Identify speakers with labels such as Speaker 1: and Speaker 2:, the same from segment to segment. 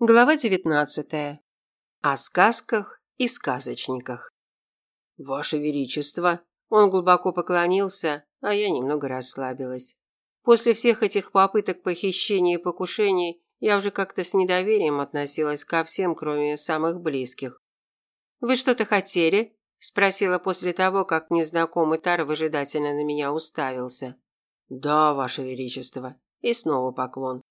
Speaker 1: Глава 19. О сказках и сказочниках. Ваше величество, он глубоко поклонился, а я немного расслабилась. После всех этих попыток похищения и покушений я уже как-то с недоверием относилась ко всем, кроме самых близких. Вы что-то хотели? спросила после того, как незнакомый Тар выжидательно на меня уставился. Да, ваше величество. И снова поклон.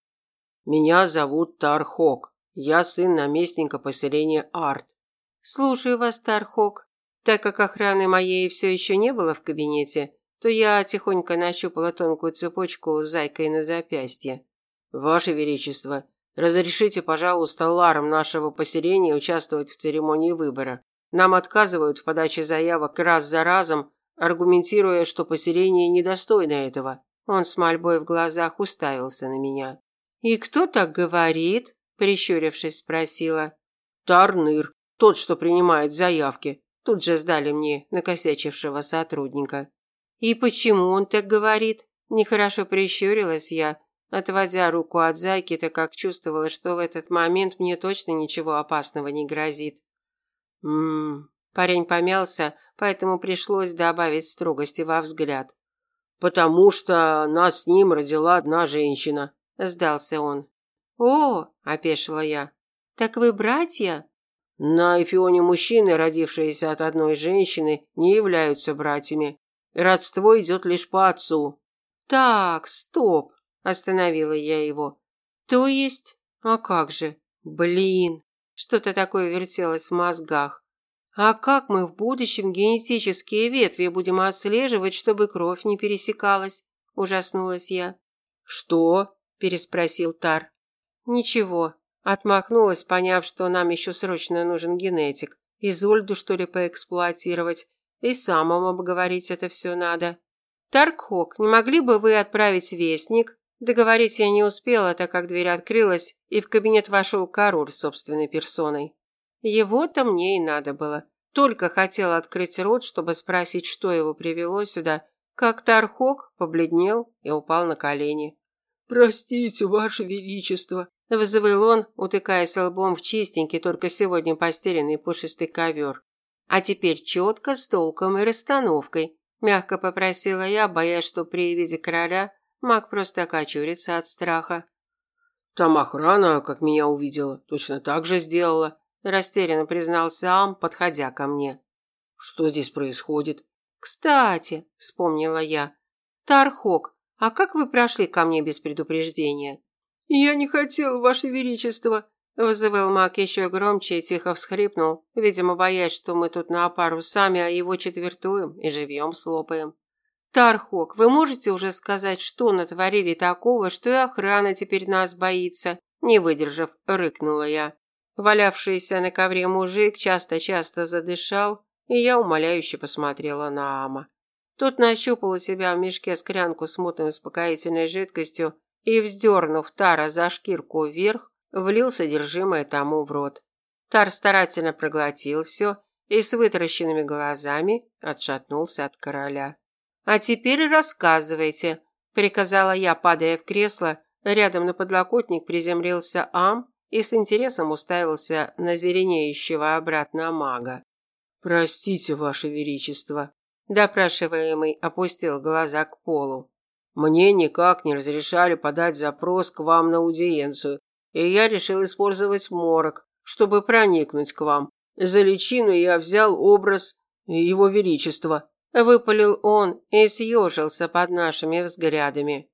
Speaker 1: Меня зовут Тархок. Я сын наместника поселения Арт. Слушаю вас, Тархок. Так как охраны моей все еще не было в кабинете, то я тихонько нащупала тонкую цепочку с зайкой на запястье. Ваше величество, разрешите, пожалуйста, ларам нашего поселения участвовать в церемонии выбора. Нам отказывают в подаче заявок раз за разом, аргументируя, что поселение недостойно этого. Он с мольбой в глазах уставился на меня. И кто так говорит? Прищурившись, спросила. Тарныр, тот, что принимает заявки. Тут же сдали мне накосячившего сотрудника. И почему он так говорит? Нехорошо прищурилась я, отводя руку от зайки, так как чувствовала, что в этот момент мне точно ничего опасного не грозит. Мм. Парень помялся, поэтому пришлось добавить строгости во взгляд. Потому что нас с ним родила одна женщина, сдался он. «О!» – опешила я. «Так вы братья?» На Эфионе мужчины, родившиеся от одной женщины, не являются братьями. Родство идет лишь по отцу. Так, стоп, остановила я его. То есть, а как же? Блин, что-то такое вертелось в мозгах. А как мы в будущем генетические ветви будем отслеживать, чтобы кровь не пересекалась? ужаснулась я. Что? переспросил Тар. Ничего, отмахнулась, поняв, что нам еще срочно нужен генетик. Изольду, что ли, поэксплуатировать? И самому обговорить это все надо. Таркхок, не могли бы вы отправить вестник? Договорить я не успела, так как дверь открылась, и в кабинет вошел Карур собственной персоной. Его-то мне и надо было. Только хотел открыть рот, чтобы спросить, что его привело сюда, как Тархок побледнел и упал на колени. «Простите, Ваше Величество», Взвыл он, утыкаясь лбом в чистенький, только сегодня постеленный пушистый ковер. А теперь четко, с толком и расстановкой. Мягко попросила я, боясь, что при виде короля маг просто окочурится от страха. Там охрана, как меня увидела, точно так же сделала, растерянно признался Ам, подходя ко мне. Что здесь происходит? Кстати, вспомнила я. Тархок, а как вы прошли ко мне без предупреждения? «Я не хотел, Ваше Величество!» Вызывал маг еще громче и тихо всхрипнул, видимо, боясь, что мы тут на пару сами, а его четвертуем и живьем слопаем. «Тархок, вы можете уже сказать, что натворили такого, что и охрана теперь нас боится?» Не выдержав, рыкнула я. Валявшийся на ковре мужик часто-часто задышал, и я умоляюще посмотрела на Ама. Нащупал у себя в мешке склянку с мутной успокоительной жидкостью и, вздернув Тара за шкирку вверх, влил содержимое тому в рот. Тар старательно проглотил все и с вытаращенными глазами отшатнулся от короля. «А теперь рассказывайте», – приказала я, падая в кресло. Рядом на подлокотник приземлился Ам и с интересом уставился на зеленеющего обратно мага. «Простите, Ваше Величество», – допрашиваемый опустил глаза к полу. Мне никак не разрешали подать запрос к вам на аудиенцию, и я решил использовать морок, чтобы проникнуть к вам. За личину я взял образ его величества. Выпалил он и съежился под нашими взглядами.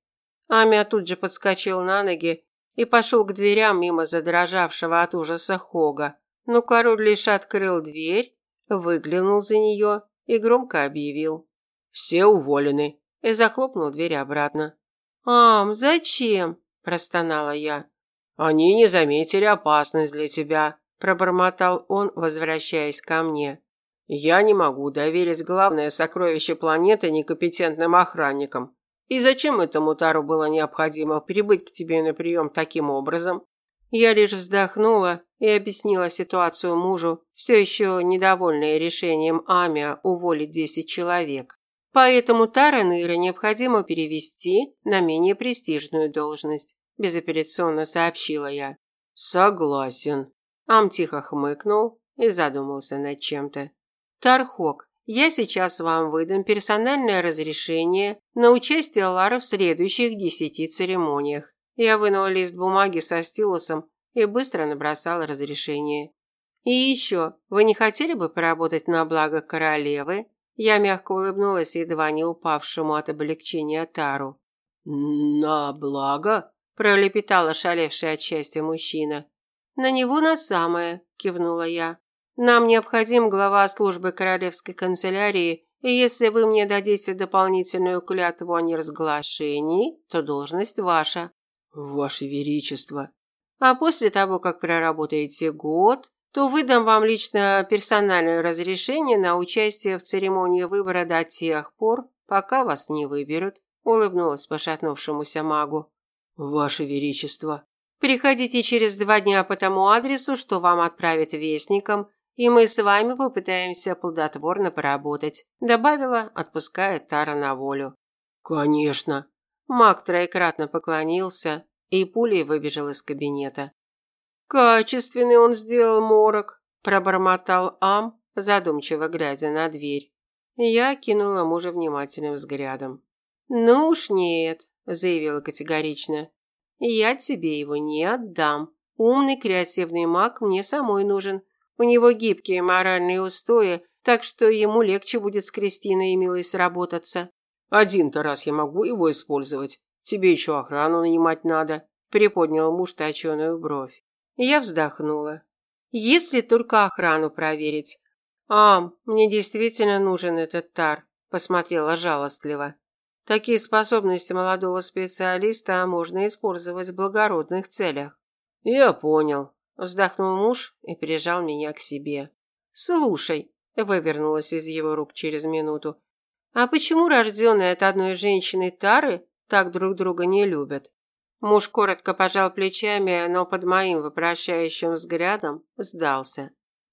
Speaker 1: Амя тут же подскочил на ноги и пошел к дверям мимо задрожавшего от ужаса Хога. Но король лишь открыл дверь, выглянул за нее и громко объявил. «Все уволены и захлопнул дверь обратно. «Ам, зачем?» – простонала я. «Они не заметили опасность для тебя», – пробормотал он, возвращаясь ко мне. «Я не могу доверить главное сокровище планеты некомпетентным охранникам. И зачем этому Тару было необходимо прибыть к тебе на прием таким образом?» Я лишь вздохнула и объяснила ситуацию мужу, все еще недовольная решением Амиа уволить десять человек. Поэтому Тараныра необходимо перевести на менее престижную должность, безапелляционно сообщила я. Согласен. Ам тихо хмыкнул и задумался над чем-то. Тархок, я сейчас вам выдам персональное разрешение на участие Лары в следующих десяти церемониях. Я вынул лист бумаги со стилусом и быстро набросал разрешение. И еще, вы не хотели бы поработать на благо королевы? Я мягко улыбнулась едва не упавшему от облегчения Тару. На благо? пролепетал ошалевший от счастья мужчина. На него на самое, кивнула я. Нам необходим глава службы королевской канцелярии, и если вы мне дадите дополнительную клятву о неразглашении, то должность ваша. Ваше величество. А после того, как проработаете год, то выдам вам лично персональное разрешение на участие в церемонии выбора до тех пор, пока вас не выберут, улыбнулась пошатнувшемуся магу. Ваше величество. Приходите через два дня по тому адресу, что вам отправят вестником, и мы с вами попытаемся плодотворно поработать», добавила, отпуская Тара на волю. «Конечно». Маг троекратно поклонился и пулей выбежал из кабинета. «Качественный он сделал морок», – пробормотал Ам, задумчиво глядя на дверь. Я кинула мужа внимательным взглядом. «Ну уж нет», – заявила категорично. «Я тебе его не отдам. Умный, креативный маг мне самой нужен. У него гибкие моральные устои, так что ему легче будет с Кристиной и Милой сработаться. Один-то раз я могу его использовать. Тебе еще охрану нанимать надо, приподнял муж точеную бровь. Я вздохнула. Если только охрану проверить. Ам, мне действительно нужен этот тар, посмотрела жалостливо. Такие способности молодого специалиста можно использовать в благородных целях. Я понял, Вздохнул муж и прижал меня к себе. «Слушай», – вывернулась из его рук через минуту, «а почему рожденные от одной женщины Тары так друг друга не любят?» Муж коротко пожал плечами, но под моим вопрошающим взглядом сдался.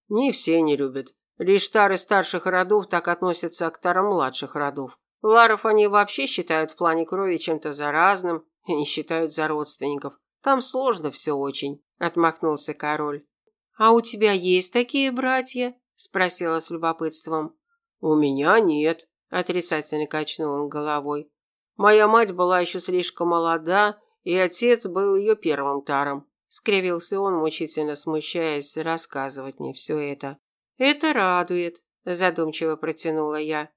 Speaker 1: «Не все не любят. Лишь Тары старших родов так относятся к Тарам младших родов. Ларов они вообще считают в плане крови чем-то заразным и не считают за родственников. Там сложно все очень отмахнулся король. А у тебя есть такие братья? спросила с любопытством. У меня нет, отрицательно качнул он головой. Моя мать была еще слишком молода, и отец был ее первым таром. Скривился он, мучительно смущаясь рассказывать мне все это. Это радует, задумчиво протянула я.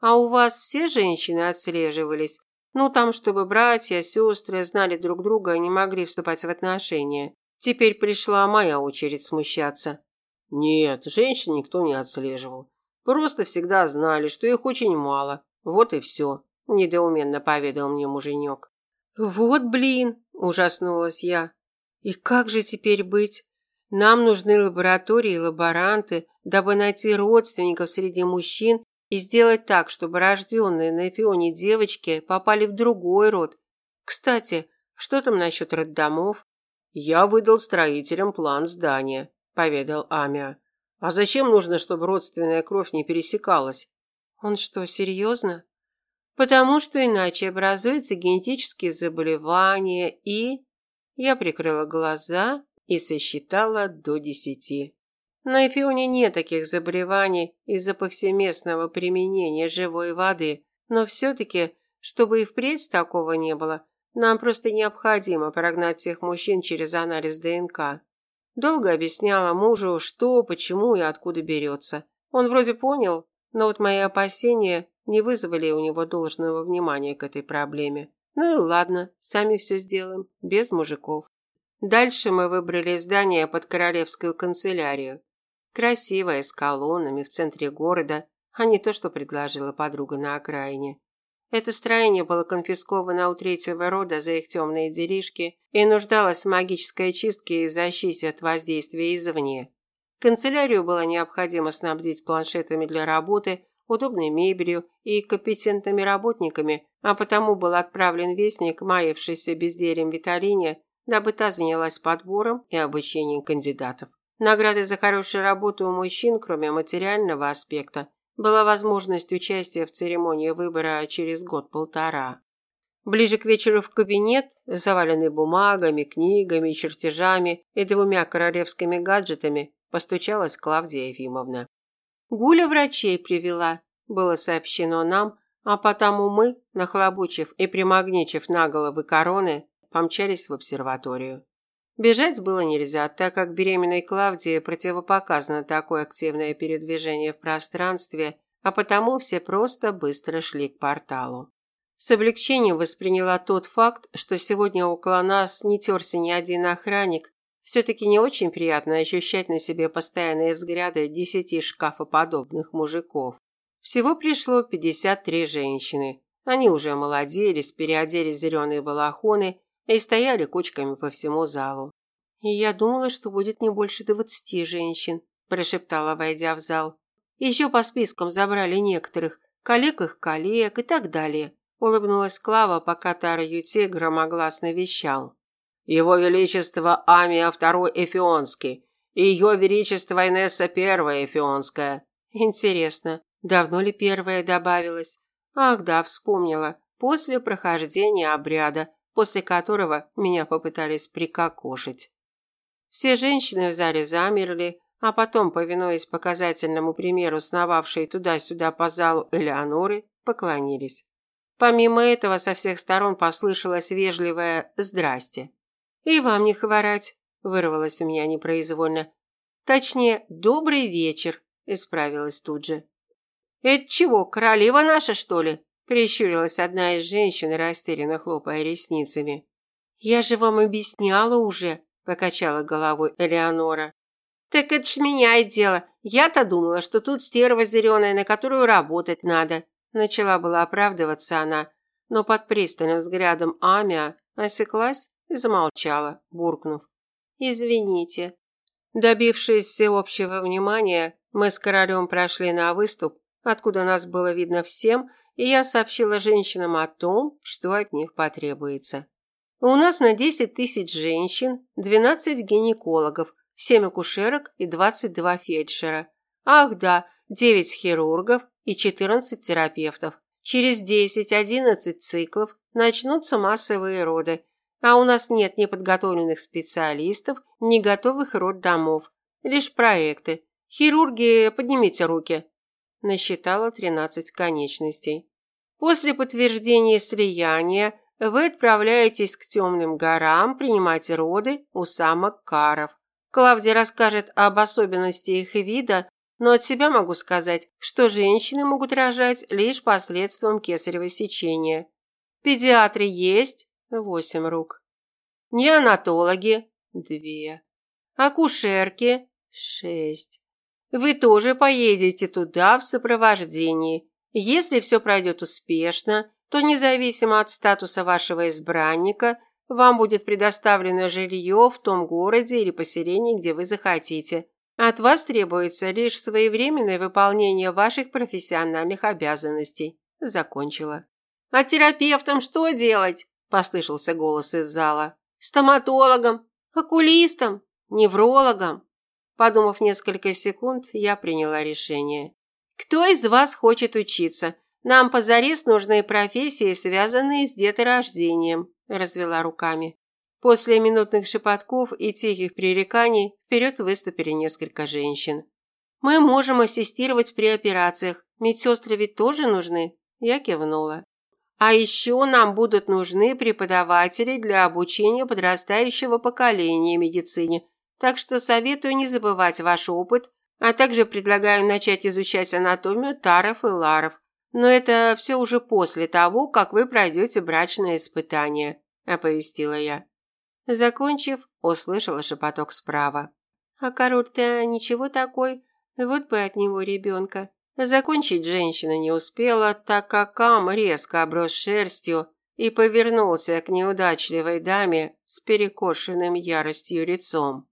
Speaker 1: А у вас все женщины отслеживались? Ну, там, чтобы братья, сестры знали друг друга и не могли вступать в отношения. Теперь пришла моя очередь смущаться. Нет, женщин никто не отслеживал. Просто всегда знали, что их очень мало. Вот и все, недоуменно поведал мне муженек. Вот блин, ужаснулась я. И как же теперь быть? Нам нужны лаборатории и лаборанты, дабы найти родственников среди мужчин и сделать так, чтобы рожденные на Эфионе девочки попали в другой род. Кстати, что там насчет роддомов? «Я выдал строителям план здания», – поведал Амиа. «А зачем нужно, чтобы родственная кровь не пересекалась?» «Он что, серьезно?» «Потому что иначе образуются генетические заболевания и...» Я прикрыла глаза и сосчитала до десяти. На Эфионе нет таких заболеваний из-за повсеместного применения живой воды, но все-таки, чтобы и впредь такого не было, нам просто необходимо прогнать всех мужчин через анализ ДНК. Долго объясняла мужу, что, почему и откуда берется. Он вроде понял, но вот мои опасения не вызвали у него должного внимания к этой проблеме. Ну и ладно, сами все сделаем, без мужиков. Дальше мы выбрали здание под королевскую канцелярию. Красивое, с колоннами, в центре города, а не то, что предложила подруга на окраине. Это строение было конфисковано у третьего рода за их темные делишки и нуждалось в магической чистке и защите от воздействия извне. Канцелярию было необходимо снабдить планшетами для работы, удобной мебелью и компетентными работниками, а потому был отправлен вестник, маявшийся бездельем Виталине, дабы та занялась подбором и обучением кандидатов. Награды за хорошую работу у мужчин, кроме материального аспекта, была возможность участия в церемонии выбора через год-полтора. Ближе к вечеру в кабинет, заваленный бумагами, книгами, чертежами и двумя королевскими гаджетами, постучалась Клавдия Ефимовна. «Гуля врачей привела», – было сообщено нам, а потому мы, нахлобучив и примагничив на головы короны, помчались в обсерваторию. Бежать было нельзя, так как беременной Клавдии противопоказано такое активное передвижение в пространстве, а потому все просто быстро шли к порталу. С облегчением восприняла тот факт, что сегодня около нас не терся ни один охранник. Все-таки не очень приятно ощущать на себе постоянные взгляды десяти шкафоподобных мужиков. Всего пришло 53 женщины. Они уже молоделись, переоделись в зеленые балахоны и стояли кучками по всему залу. «И я думала, что будет не больше двадцати женщин», – прошептала, войдя в зал. «Еще по спискам забрали некоторых, коллег их коллег и так далее. Улыбнулась Клава, пока Тара Юте громогласно вещал. Его Величество Амия II Эфионский и Ее Величество Инесса I Эфионская. Интересно, давно ли первая добавилась? Ах да, вспомнила. После прохождения обряда, после которого меня попытались прикокошить. Все женщины в зале замерли, а потом, повинуясь показательному примеру сновавшей туда-сюда по залу Элеоноры, поклонились. Помимо этого, со всех сторон послышалось вежливое «здрасте». «И вам не хворать», – вырвалось у меня непроизвольно. «Точнее, добрый вечер», – исправилась тут же. «Это чего, королева наша, что ли?» – прищурилась одна из женщин, растерянно хлопая ресницами. «Я же вам объясняла уже», – покачала головой Элеонора. «Так это ж меняет дело. Я-то думала, что тут стерва зеленая, на которую работать надо. Начала была оправдываться она, но под пристальным взглядом Амия осеклась и замолчала, буркнув. «Извините». Добившись всеобщего внимания, мы с королем прошли на выступ, откуда нас было видно всем, и я сообщила женщинам о том, что от них потребуется. У нас на 10 тысяч женщин 12 гинекологов, 7 акушерок и 22 фельдшера. Ах да, 9 хирургов и 14 терапевтов. Через 10-11 циклов начнутся массовые роды, а у нас нет ни подготовленных специалистов, ни готовых роддомов. Лишь проекты. Хирурги, поднимите руки. Насчитала 13 конечностей. После подтверждения слияния вы отправляетесь к темным горам принимать роды у самок каров. Клавдия расскажет об особенностях их вида но от себя могу сказать, что женщины могут рожать лишь последствием кесарево сечения. Педиатры есть – восемь рук. Неонатологи – две. Акушерки – шесть. Вы тоже поедете туда в сопровождении. Если все пройдет успешно, то независимо от статуса вашего избранника, вам будет предоставлено жилье в том городе или поселении, где вы захотите. От вас требуется лишь своевременное выполнение ваших профессиональных обязанностей. Закончила. А терапевтам что делать? Послышался голос из зала. Стоматологом, окулистом, неврологом. Подумав несколько секунд, я приняла решение. Кто из вас хочет учиться? Нам позарез нужны профессии, связанные с деторождением, развела руками. После минутных шепотков и тихих пререканий вперед выступили несколько женщин. «Мы можем ассистировать при операциях. Медсестры ведь тоже нужны?» Я кивнула. «А еще нам будут нужны преподаватели для обучения подрастающего поколения медицине, так что советую не забывать ваш опыт, а также предлагаю начать изучать анатомию таров и ларов. Но это все уже после того, как вы пройдете брачное испытание», – оповестила я. Закончив, услышала шепоток справа. «А король-то ничего такой, вот бы от него ребенка». Закончить женщина не успела, так как Кам резко оброс шерстью и повернулся к неудачливой даме с перекошенным яростью лицом.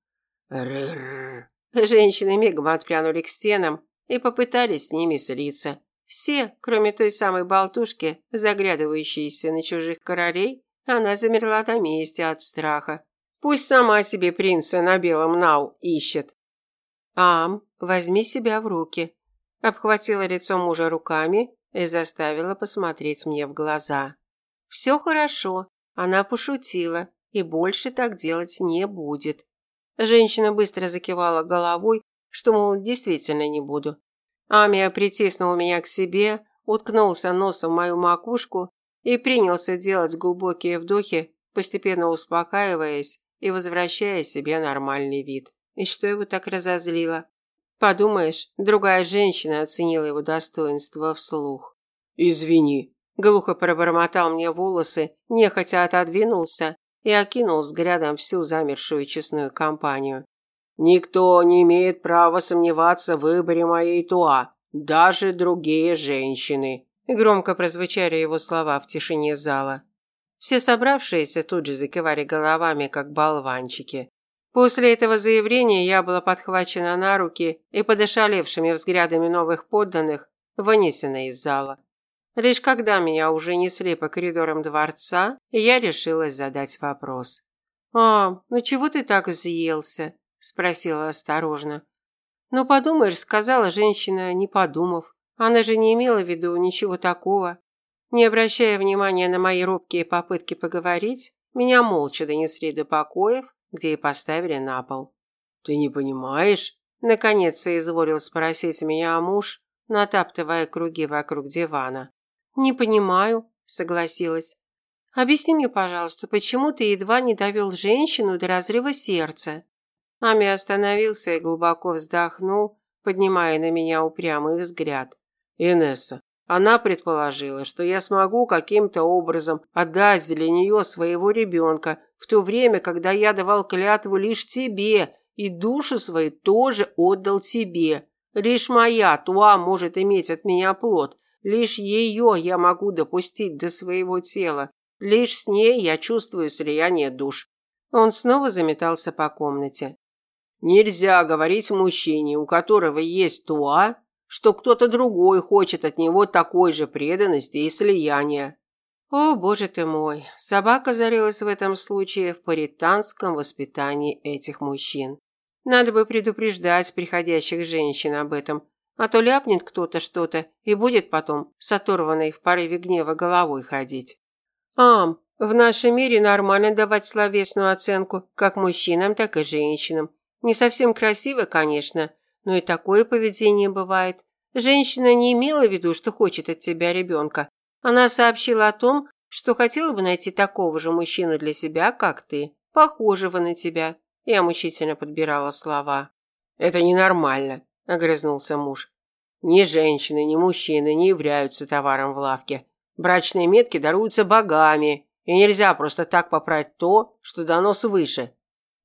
Speaker 1: «Рррр!» Женщины мигом отпрянули к стенам и попытались с ними слиться. Все, кроме той самой болтушки, заглядывающейся на чужих королей, она замерла на месте от страха. Пусть сама себе принца на белом нау ищет. Ам, возьми себя в руки. Обхватила лицо мужа руками и заставила посмотреть мне в глаза. Все хорошо, она пошутила и больше так делать не будет. Женщина быстро закивала головой, что, мол, действительно не буду. Амия притиснул меня к себе, уткнулся носом в мою макушку и принялся делать глубокие вдохи, постепенно успокаиваясь и возвращая себе нормальный вид. И что его так разозлило? Подумаешь, другая женщина оценила его достоинство вслух. «Извини», – глухо пробормотал мне волосы, нехотя отодвинулся и окинул взглядом всю замершую честную компанию. «Никто не имеет права сомневаться в выборе моей Туа, даже другие женщины», – громко прозвучали его слова в тишине зала. Все собравшиеся тут же закивали головами, как болванчики. После этого заявления я была подхвачена на руки и под ошалевшими взглядами новых подданных вынесена из зала. Лишь когда меня уже несли по коридорам дворца, я решилась задать вопрос. «А, ну чего ты так взъелся?» – спросила осторожно. «Ну, подумаешь», – сказала женщина, не подумав. Она же не имела в виду ничего такого. Не обращая внимания на мои робкие попытки поговорить, меня молча донесли до покоев, где и поставили на пол. «Ты не понимаешь?» Наконец соизволил спросить меня муж, натаптывая круги вокруг дивана. «Не понимаю», – согласилась. «Объясни мне, пожалуйста, почему ты едва не довел женщину до разрыва сердца?» Ами остановился и глубоко вздохнул, поднимая на меня упрямый взгляд. «Инесса, она предположила, что я смогу каким-то образом отдать для нее своего ребенка, в то время, когда я давал клятву лишь тебе и душу свою тоже отдал тебе. Лишь моя туа может иметь от меня плод, лишь ее я могу допустить до своего тела, лишь с ней я чувствую слияние душ. Он снова заметался по комнате. Нельзя говорить мужчине, у которого есть туа, что кто-то другой хочет от него такой же преданности и слияния. О, боже ты мой, собака зарылась в этом случае в паританском воспитании этих мужчин. Надо бы предупреждать приходящих женщин об этом, а то ляпнет кто-то что-то и будет потом с оторванной в порыве гнева головой ходить. Ам, в нашем мире нормально давать словесную оценку как мужчинам, так и женщинам. Не совсем красиво, конечно, но и такое поведение бывает. Женщина не имела в виду, что хочет от тебя ребенка. Она сообщила о том, что хотела бы найти такого же мужчину для себя, как ты, похожего на тебя. Я мучительно подбирала слова. Это ненормально, огрызнулся муж. Ни женщины, ни мужчины не являются товаром в лавке. Брачные метки даруются богами, и нельзя просто так поправить то, что дано свыше.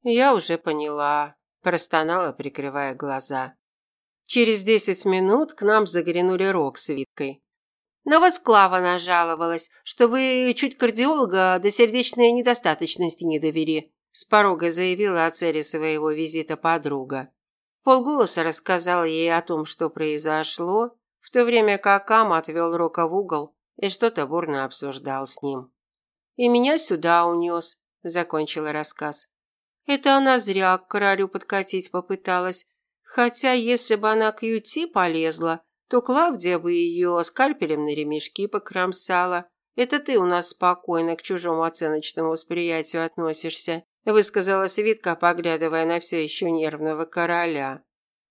Speaker 1: Я уже поняла простонала, прикрывая глаза. Через десять минут к нам заглянули Рок с Виткой. На вас Клава нажаловалась, что вы чуть кардиолога до сердечной недостаточности не довели, с порога заявила о цели своего визита подруга. Полголоса рассказал ей о том, что произошло, в то время как Ам отвел Рока в угол и что-то бурно обсуждал с ним. «И меня сюда унес», – закончила рассказ. Это она зря к королю подкатить попыталась. Хотя, если бы она к Юти полезла, то Клавдия бы ее скальпелем на ремешки покромсала. Это ты у нас спокойно к чужому оценочному восприятию относишься, высказала Свитка, поглядывая на все еще нервного короля.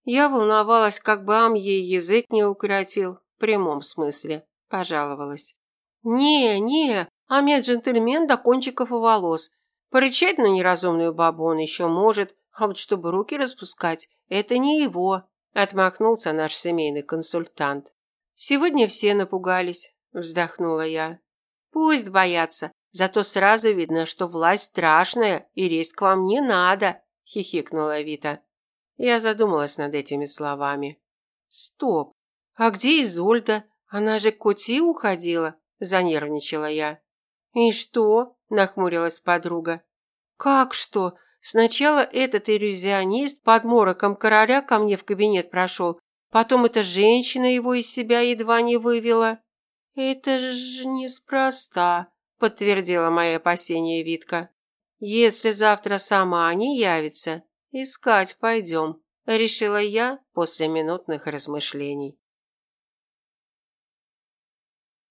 Speaker 1: Я волновалась, как бы Ам ей язык не укоротил, в прямом смысле, пожаловалась. «Не, не, Ам джентльмен до кончиков волос. Порычать на неразумную бабу он еще может, а вот чтобы руки распускать, это не его, отмахнулся наш семейный консультант. Сегодня все напугались, вздохнула я. Пусть боятся, зато сразу видно, что власть страшная и лезть к вам не надо, хихикнула Вита. Я задумалась над этими словами. Стоп. А где Изольда? Она же к Кути уходила, занервничала я. И что? Нахмурилась подруга. Как что? Сначала этот иллюзионист под мороком короля ко мне в кабинет прошел, потом эта женщина его из себя едва не вывела. Это же неспроста, подтвердила мои опасения Витка. Если завтра сама не явится, искать пойдем, решила я после минутных размышлений.